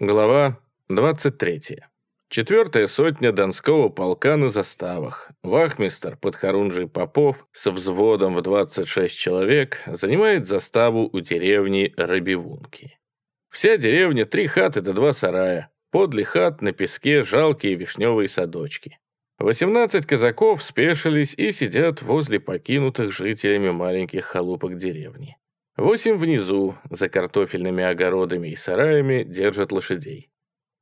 Глава 23. Четвертая сотня Донского полка на заставах. Вахмистр подхорунжий Попов со взводом в 26 человек занимает заставу у деревни Рыбивунки. Вся деревня три хаты до два сарая. Подле хат на песке жалкие вишневые садочки. 18 казаков спешились и сидят возле покинутых жителями маленьких халупок деревни. Восемь внизу, за картофельными огородами и сараями, держат лошадей.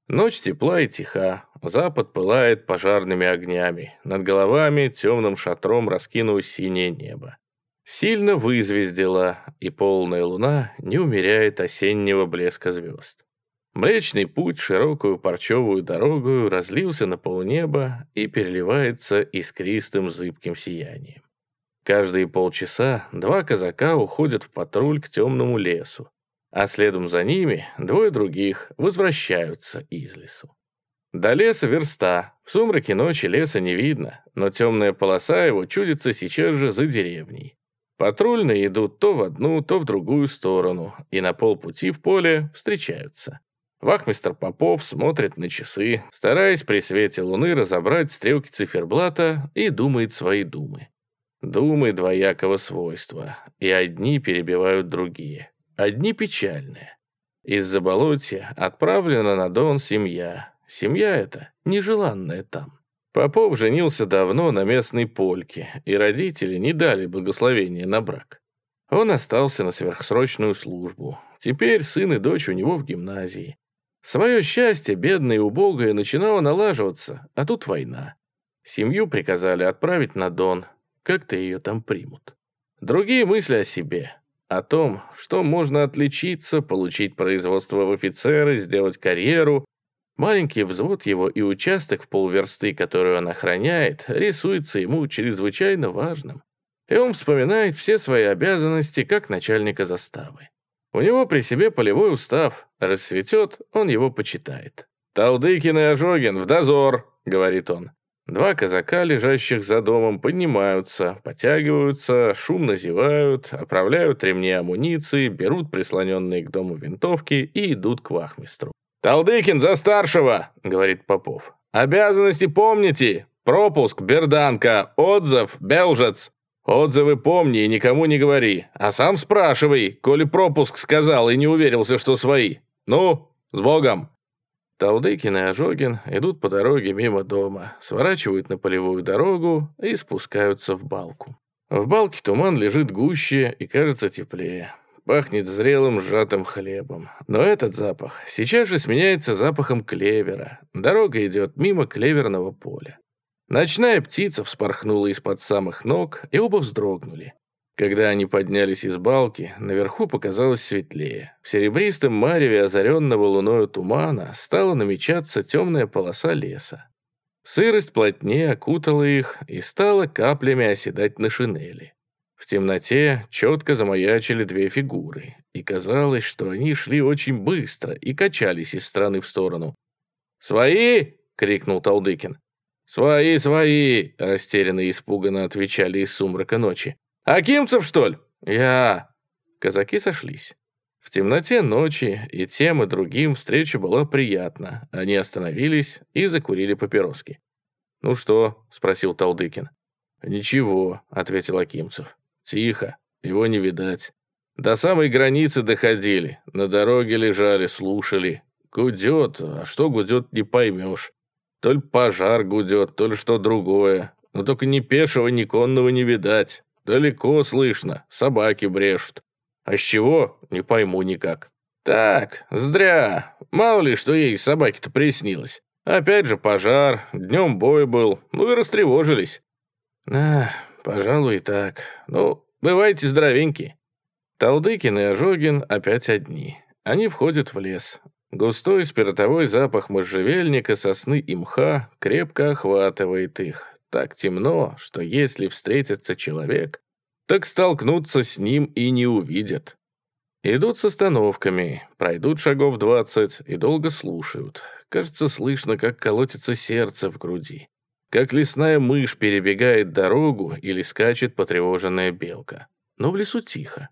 Ночь тепла и тиха, запад пылает пожарными огнями, над головами темным шатром раскинулось синее небо. Сильно вызвездила, и полная луна не умеряет осеннего блеска звезд. Млечный путь широкую парчевую дорогу разлился на полнеба и переливается искристым зыбким сиянием. Каждые полчаса два казака уходят в патруль к темному лесу, а следом за ними двое других возвращаются из лесу. До леса верста, в сумраке ночи леса не видно, но темная полоса его чудится сейчас же за деревней. Патрульные идут то в одну, то в другую сторону, и на полпути в поле встречаются. Вахмистр Попов смотрит на часы, стараясь при свете луны разобрать стрелки циферблата и думает свои думы. Думы двоякого свойства, и одни перебивают другие. Одни печальные. Из-за болотья отправлена на Дон семья. Семья эта нежеланная там. Попов женился давно на местной польке, и родители не дали благословения на брак. Он остался на сверхсрочную службу. Теперь сын и дочь у него в гимназии. Свое счастье, бедное и убогое, начинало налаживаться, а тут война. Семью приказали отправить на Дон, как-то ее там примут. Другие мысли о себе, о том, что можно отличиться, получить производство в офицеры, сделать карьеру. Маленький взвод его и участок в полверсты, который он охраняет, рисуется ему чрезвычайно важным. И он вспоминает все свои обязанности как начальника заставы. У него при себе полевой устав. Рассветет, он его почитает. «Талдыкин и Ожогин, в дозор!» — говорит он. Два казака, лежащих за домом, поднимаются, потягиваются, шумно зевают, оправляют ремни амуниции, берут прислоненные к дому винтовки и идут к вахмистру. «Талдыкин за старшего!» — говорит Попов. «Обязанности помните! Пропуск, берданка, отзыв, белжец. Отзывы помни и никому не говори, а сам спрашивай, коли пропуск сказал и не уверился, что свои. Ну, с Богом!» Талдыкин и Ожогин идут по дороге мимо дома, сворачивают на полевую дорогу и спускаются в балку. В балке туман лежит гуще и кажется теплее. Пахнет зрелым сжатым хлебом. Но этот запах сейчас же сменяется запахом клевера. Дорога идет мимо клеверного поля. Ночная птица вспорхнула из-под самых ног, и оба вздрогнули. Когда они поднялись из балки, наверху показалось светлее. В серебристом мареве озаренного луною тумана стала намечаться темная полоса леса. Сырость плотнее окутала их и стала каплями оседать на шинели. В темноте четко замаячили две фигуры, и казалось, что они шли очень быстро и качались из стороны в сторону. «Свои!» — крикнул Талдыкин. «Свои, свои!» — растерянно и испуганно отвечали из сумрака ночи. «Акимцев, что ли?» «Я...» Казаки сошлись. В темноте ночи и тем, и другим встреча была приятна. Они остановились и закурили папироски. «Ну что?» — спросил Талдыкин. «Ничего», — ответил Акимцев. «Тихо, его не видать. До самой границы доходили, на дороге лежали, слушали. Гудет, а что гудет, не поймешь. То ли пожар гудет, то ли что другое. Но только ни пешего, ни конного не видать. Далеко слышно, собаки брешут. А с чего, не пойму никак. Так, здря. Мало ли, что ей собаки-то приснилось. Опять же пожар, днем бой был, ну и растревожились. Да, пожалуй, и так. Ну, бывайте здоровенькие. Талдыкин и Ожогин опять одни. Они входят в лес. Густой спиртовой запах можжевельника, сосны и мха крепко охватывает их так темно, что если встретится человек, так столкнуться с ним и не увидят. Идут с остановками, пройдут шагов двадцать и долго слушают. Кажется, слышно, как колотится сердце в груди. Как лесная мышь перебегает дорогу или скачет потревоженная белка. Но в лесу тихо.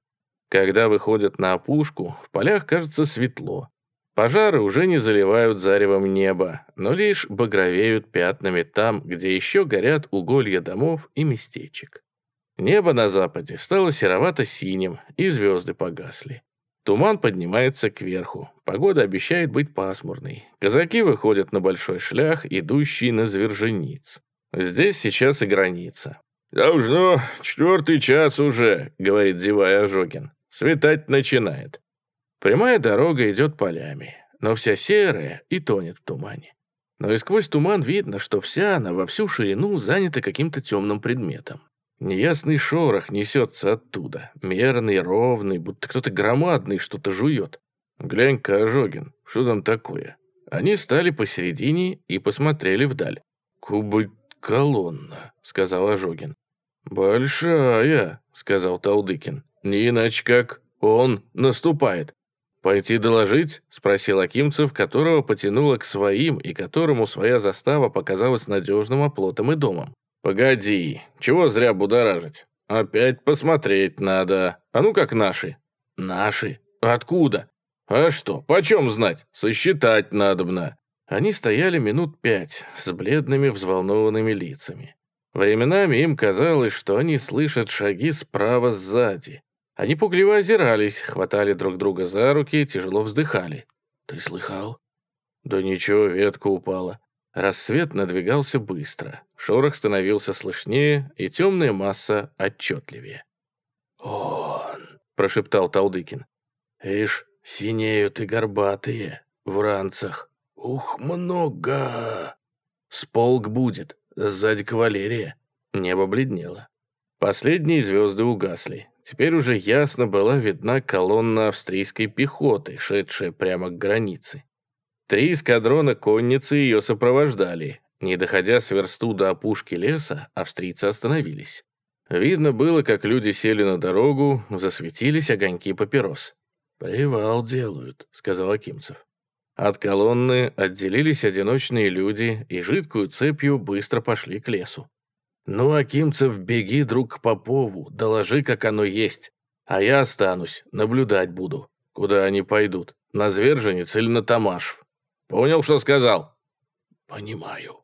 Когда выходят на опушку, в полях кажется светло. Пожары уже не заливают заревом небо, но лишь багровеют пятнами там, где еще горят уголья домов и местечек. Небо на западе стало серовато-синим, и звезды погасли. Туман поднимается кверху. Погода обещает быть пасмурной. Казаки выходят на большой шлях, идущий на Звержениц. Здесь сейчас и граница. «Должно, четвертый час уже», — говорит зевая Ожогин. «Светать начинает». Прямая дорога идет полями, но вся серая и тонет в тумане. Но и сквозь туман видно, что вся она во всю ширину занята каким-то темным предметом. Неясный шорох несется оттуда, мерный, ровный, будто кто-то громадный что-то жует. Глянь-ка, Ожогин, что там такое? Они стали посередине и посмотрели вдаль. «Кубы колонна», — сказал Ожогин. «Большая», — сказал Талдыкин. «Не иначе как он наступает». «Пойти доложить?» — спросил Акимцев, которого потянуло к своим и которому своя застава показалась надежным оплотом и домом. «Погоди, чего зря будоражить? Опять посмотреть надо. А ну как наши?» «Наши? Откуда?» «А что, почем знать? Сосчитать надобно». Они стояли минут пять с бледными взволнованными лицами. Временами им казалось, что они слышат шаги справа сзади, они пугливо озирались, хватали друг друга за руки тяжело вздыхали. «Ты слыхал?» «Да ничего, ветка упала». Рассвет надвигался быстро, шорох становился слышнее, и темная масса отчетливее. «Он!» — прошептал Талдыкин. «Ишь, синеют и горбатые, в ранцах. Ух, много! Сполк будет, сзади кавалерия». Небо бледнело. Последние звезды угасли. Теперь уже ясно была видна колонна австрийской пехоты, шедшая прямо к границе. Три эскадрона конницы ее сопровождали. Не доходя с версту до опушки леса, австрийцы остановились. Видно было, как люди сели на дорогу, засветились огоньки папирос. «Привал делают», — сказал Акимцев. От колонны отделились одиночные люди и жидкую цепью быстро пошли к лесу. «Ну, Акимцев, беги, друг, к Попову, доложи, как оно есть. А я останусь, наблюдать буду. Куда они пойдут, на Зверженец или на Тамашев? Понял, что сказал?» «Понимаю».